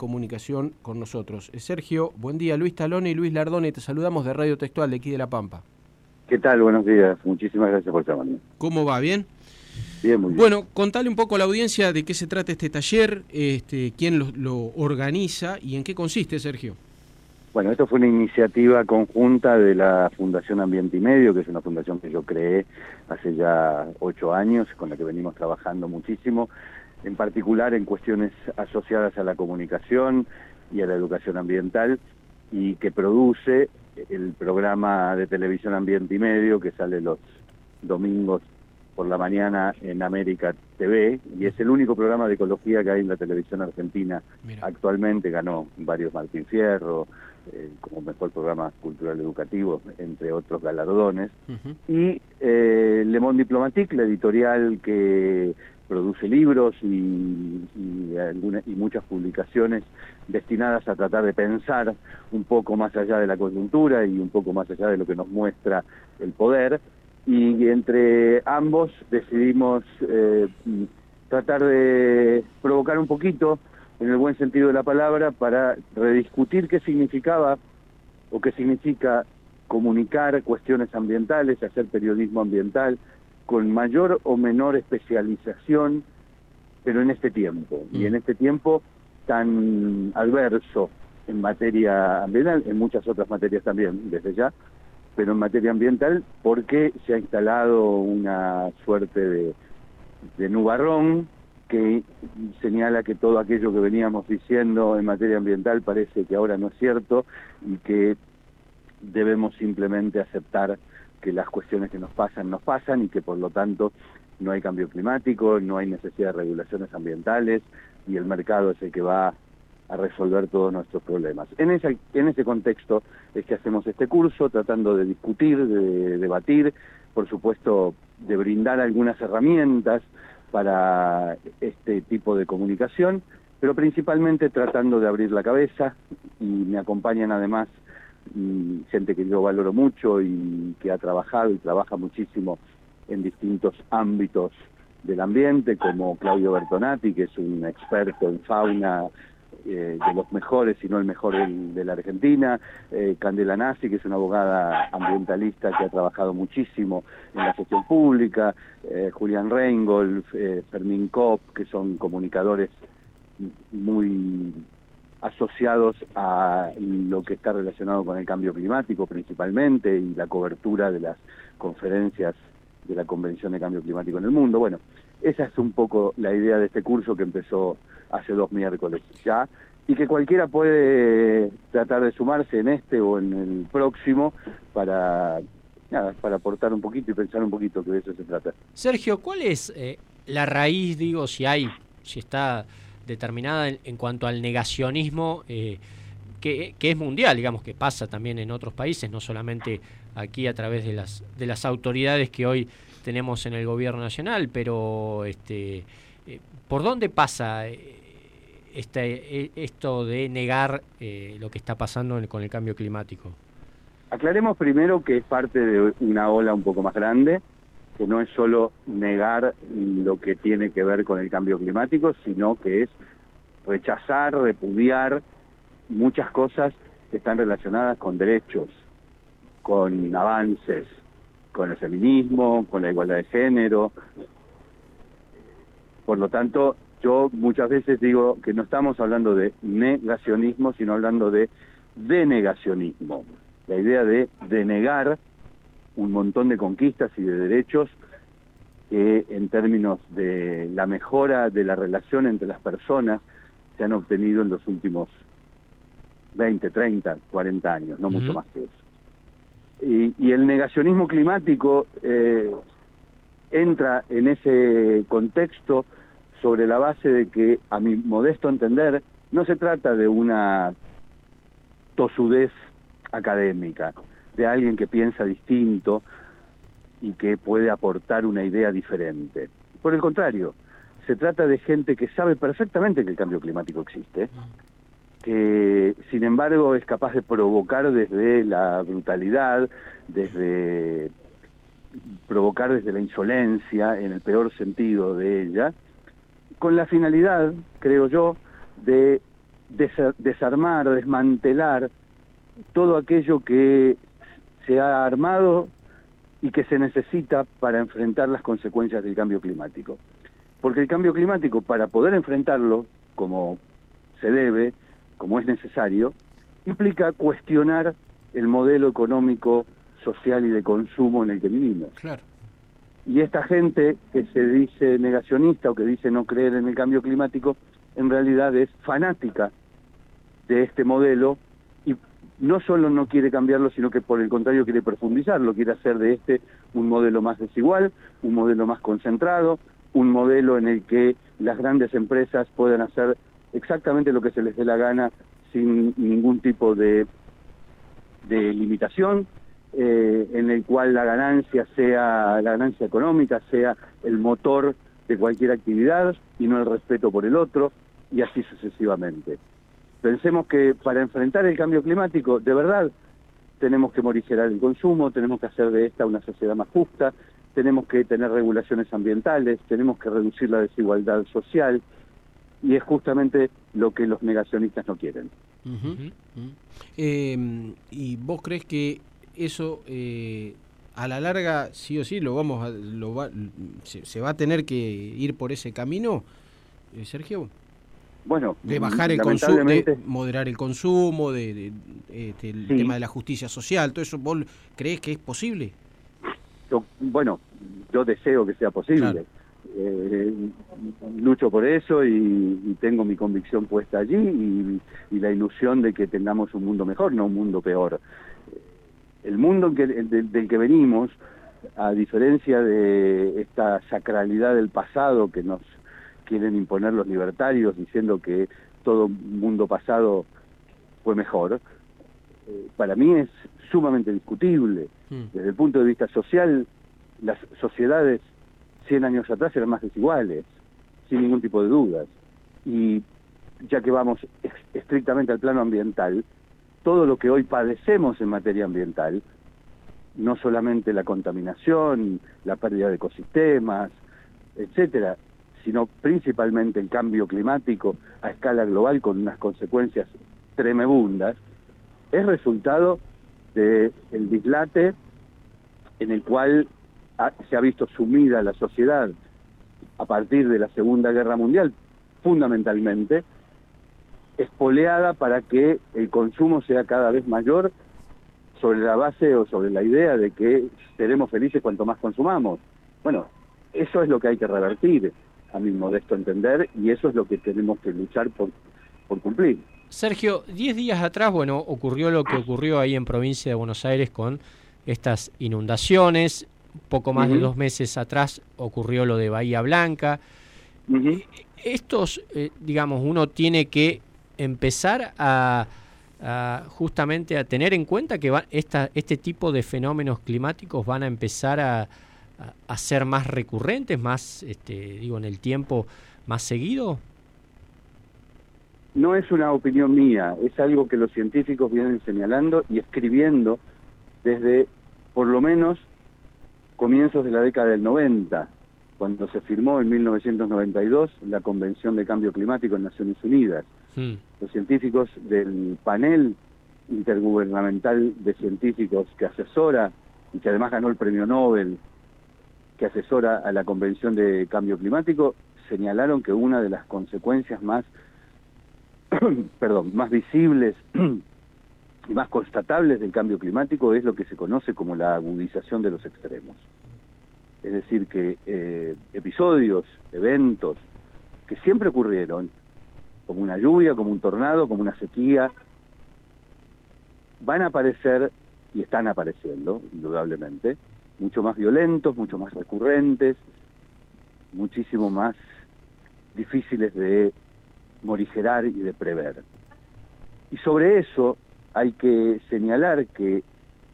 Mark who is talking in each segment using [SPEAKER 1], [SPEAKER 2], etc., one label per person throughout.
[SPEAKER 1] comunicación con nosotros. Sergio, buen día. Luis Talone y Luis Lardone, te saludamos de Radio Textual de aquí de La Pampa.
[SPEAKER 2] ¿Qué tal? Buenos días. Muchísimas gracias por llamarme.
[SPEAKER 1] ¿Cómo va? ¿Bien?
[SPEAKER 2] Bien, muy bien.
[SPEAKER 1] Bueno, contale un poco a la audiencia de qué se trata este taller, este, quién lo, lo organiza y en qué consiste, Sergio.
[SPEAKER 2] Bueno, esto fue una iniciativa conjunta de la Fundación Ambiente y Medio, que es una fundación que yo creé hace ya ocho años, con la que venimos trabajando muchísimo, en particular en cuestiones asociadas a la comunicación y a la educación ambiental, y que produce el programa de televisión Ambiente y Medio, que sale los domingos por la mañana en América TV, y es el único programa de ecología que hay en la televisión argentina
[SPEAKER 1] Mira.
[SPEAKER 2] actualmente, ganó varios Martín Fierro, eh, como mejor programa cultural educativo, entre otros galardones, y eh, Le Monde Diplomatique, la editorial que produce libros y, muchas publicaciones destinadas a tratar de pensar un poco más allá de la coyuntura y un poco más allá de lo que nos muestra el poder. Y entre ambos decidimos eh, tratar de provocar un poquito, en el buen sentido de la palabra, para rediscutir qué significaba o qué significa comunicar cuestiones ambientales, hacer periodismo ambiental, con mayor o menor especialización, pero en este tiempo, y
[SPEAKER 1] Mm.
[SPEAKER 2] en este tiempo tan adverso en materia ambiental, en muchas otras materias también, desde ya, pero en materia ambiental, porque se ha instalado una suerte de, de nubarrón que señala que todo aquello que veníamos diciendo en materia ambiental parece que ahora no es cierto y que debemos simplemente aceptar que las cuestiones que nos pasan nos pasan y que por lo tanto no hay cambio climático, no hay necesidad de regulaciones ambientales y el mercado es el que va a resolver todos nuestros problemas. En ese, en ese contexto es que hacemos este curso, tratando de discutir, de debatir, por supuesto de brindar algunas herramientas para este tipo de comunicación, pero principalmente tratando de abrir la cabeza y me acompañan además y gente que yo valoro mucho y que ha trabajado y trabaja muchísimo en distintos ámbitos del ambiente, como Claudio Bertonati, que es un experto en fauna eh, de los mejores, si no el mejor de la Argentina, eh, Candela Nasi, que es una abogada ambientalista que ha trabajado muchísimo en la gestión pública, eh, Julián Reingold, eh, Fermín Kopp, que son comunicadores muy asociados a lo que está relacionado con el cambio climático principalmente y la cobertura de las conferencias de la Convención de Cambio Climático en el mundo. Bueno, esa es un poco la idea de este curso que empezó hace dos miércoles ya y que cualquiera puede tratar de sumarse en este o en el próximo para para aportar un poquito y pensar un poquito que de eso se trata.
[SPEAKER 3] Sergio, ¿cuál es eh, la raíz, digo, si hay, si está determinada en, en cuanto al negacionismo, eh, que, es mundial, digamos, que pasa también en otros países, no solamente aquí a través de las, de las autoridades que hoy tenemos en el gobierno nacional, pero este, eh, ¿por dónde pasa eh, este, eh, esto de negar eh, lo que está pasando con el cambio climático?
[SPEAKER 2] Aclaremos primero que es parte de una ola un poco más grande, que no es solo negar lo que tiene que ver con el cambio climático, sino que es rechazar, repudiar muchas cosas que están relacionadas con derechos, con avances, con el feminismo, con la igualdad de género. Por lo tanto, yo muchas veces digo que no estamos hablando de negacionismo, sino hablando de denegacionismo. La idea de denegar un montón de conquistas y de derechos que en términos de la mejora de la relación entre las personas se han obtenido en los últimos 20, 30, 40 años, no mucho más que eso. Y, y el negacionismo climático eh, entra en ese contexto sobre la base de que, a mi modesto entender, no se trata de una tosudez académica, de alguien que piensa distinto y que puede aportar una idea diferente. Por el contrario, se trata de gente que sabe perfectamente que el cambio climático existe, que sin embargo es capaz de provocar desde la brutalidad, desde provocar desde la insolencia, en el peor sentido de ella, con la finalidad, creo yo, de desarmar, desmantelar todo aquello que se ha armado y que se necesita para enfrentar las consecuencias del cambio climático. Porque el cambio climático, para poder enfrentarlo como se debe, como es necesario, implica cuestionar el modelo económico, social y de consumo en el que vivimos.
[SPEAKER 1] Claro.
[SPEAKER 2] Y esta gente que se dice negacionista o que dice no creer en el cambio climático, en realidad es fanática de este modelo no solo no quiere cambiarlo, sino que por el contrario quiere profundizarlo, quiere hacer de este un modelo más desigual, un modelo más concentrado, un modelo en el que las grandes empresas puedan hacer exactamente lo que se les dé la gana sin ningún tipo de, limitación, eh, en el cual la ganancia sea la ganancia económica sea el motor de cualquier actividad y no el respeto por el otro y así sucesivamente. Pensemos que para enfrentar el cambio climático, de verdad, tenemos que morigerar el consumo, tenemos que hacer de esta una sociedad más justa, tenemos que tener regulaciones ambientales, tenemos que reducir la desigualdad social, y es justamente lo que los negacionistas no quieren.
[SPEAKER 1] Em, ¿Y vos crees que eso eh, a la larga sí o sí lo vamos a, lo va, se, va a tener que ir por ese camino, eh, Sergio?
[SPEAKER 2] Bueno,
[SPEAKER 1] de bajar el consumo, de moderar el consumo, de, este, el tema de la justicia social, todo eso, ¿vos crees que es posible?
[SPEAKER 2] bueno, yo deseo que sea posible. Eh, lucho por eso y, tengo mi convicción puesta allí y, la ilusión de que tengamos un mundo mejor, no un mundo peor. El mundo que, del que venimos, a diferencia de esta sacralidad del pasado que nos quieren imponer los libertarios diciendo que todo mundo pasado fue mejor, eh, para mí es sumamente discutible. Mm. Desde el punto de vista social, las sociedades 100 años atrás eran más desiguales, sin ningún tipo de dudas. Y ya que vamos estrictamente al plano ambiental, todo lo que hoy padecemos en materia ambiental, no solamente la contaminación, la pérdida de ecosistemas, etcétera, sino principalmente el cambio climático a escala global con unas consecuencias tremebundas, es resultado del dislate en el cual se ha visto sumida la sociedad a partir de la Segunda Guerra Mundial, fundamentalmente, espoleada para que el consumo sea cada vez mayor sobre la base o sobre la idea de que seremos felices cuanto más consumamos. Bueno, eso es lo que hay que revertir, a mi modesto entender, y eso es lo que tenemos que luchar por, por cumplir.
[SPEAKER 3] Sergio, diez días atrás, bueno, ocurrió lo que ocurrió ahí en provincia de Buenos Aires con estas inundaciones, poco más de dos meses atrás ocurrió lo de Bahía Blanca. Estos, eh, digamos, uno tiene que empezar a, justamente a tener en cuenta que va, esta, este tipo de fenómenos climáticos van a empezar a, a, ser más recurrentes, más, este, digo, en el tiempo más seguido.
[SPEAKER 2] No es una opinión mía, es algo que los científicos vienen señalando y escribiendo desde por lo menos comienzos de la década del 90, cuando se firmó en 1992 la Convención de Cambio Climático en Naciones Unidas. Hmm. Los científicos del panel intergubernamental de científicos que asesora y que además ganó el premio Nobel, que asesora a la Convención de Cambio Climático, señalaron que una de las consecuencias más, perdón, más visibles y más constatables del cambio climático es lo que se conoce como la agudización de los extremos. Es decir, que eh, episodios, eventos que siempre ocurrieron, como una lluvia, como un tornado, como una sequía, van a aparecer y están apareciendo, indudablemente, mucho más violentos, mucho más recurrentes, muchísimo más difíciles de morigerar y de prever. Y sobre eso hay que señalar que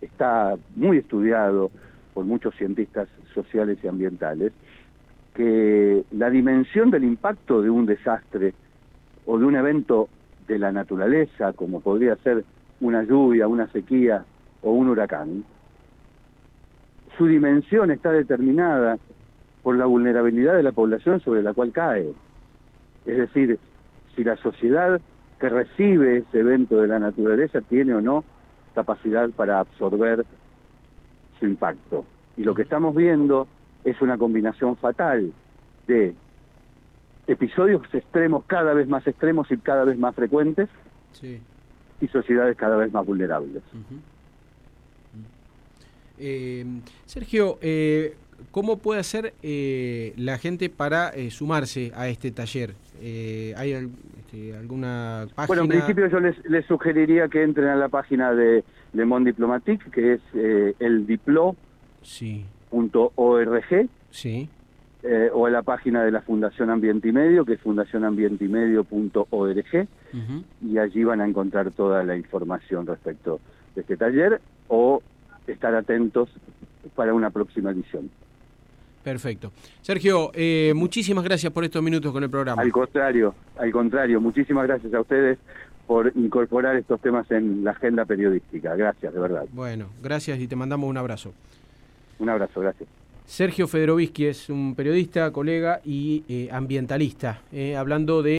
[SPEAKER 2] está muy estudiado por muchos cientistas sociales y ambientales, que la dimensión del impacto de un desastre o de un evento de la naturaleza, como podría ser una lluvia, una sequía o un huracán, su dimensión está determinada por la vulnerabilidad de la población sobre la cual cae. Es decir, si la sociedad que recibe ese evento de la naturaleza tiene o no capacidad para absorber su impacto. Y lo que estamos viendo es una combinación fatal de episodios extremos cada vez más extremos y cada vez más frecuentes y sociedades cada vez más vulnerables.
[SPEAKER 1] Eh, Sergio, eh, ¿cómo puede hacer eh, la gente para sumarse a este taller? ¿Hay este, alguna página?
[SPEAKER 2] Bueno, en principio yo les, sugeriría que entren a la página de Le Monde Diplomatique, que es el diplo.org. Sí. sí. o a la página de la Fundación Ambiente y Medio, que es fundacionambienteymedio.org, y allí van a encontrar toda la información respecto de este taller, o estar atentos para una próxima edición.
[SPEAKER 1] Perfecto. Sergio, eh, muchísimas gracias por estos minutos con el programa.
[SPEAKER 2] Al contrario, al contrario, muchísimas gracias a ustedes por incorporar estos temas en la agenda periodística. Gracias, de verdad.
[SPEAKER 1] Bueno, gracias y te mandamos un abrazo.
[SPEAKER 2] Un abrazo, gracias.
[SPEAKER 1] Sergio Federovisky es un periodista, colega y eh, ambientalista, eh, hablando de...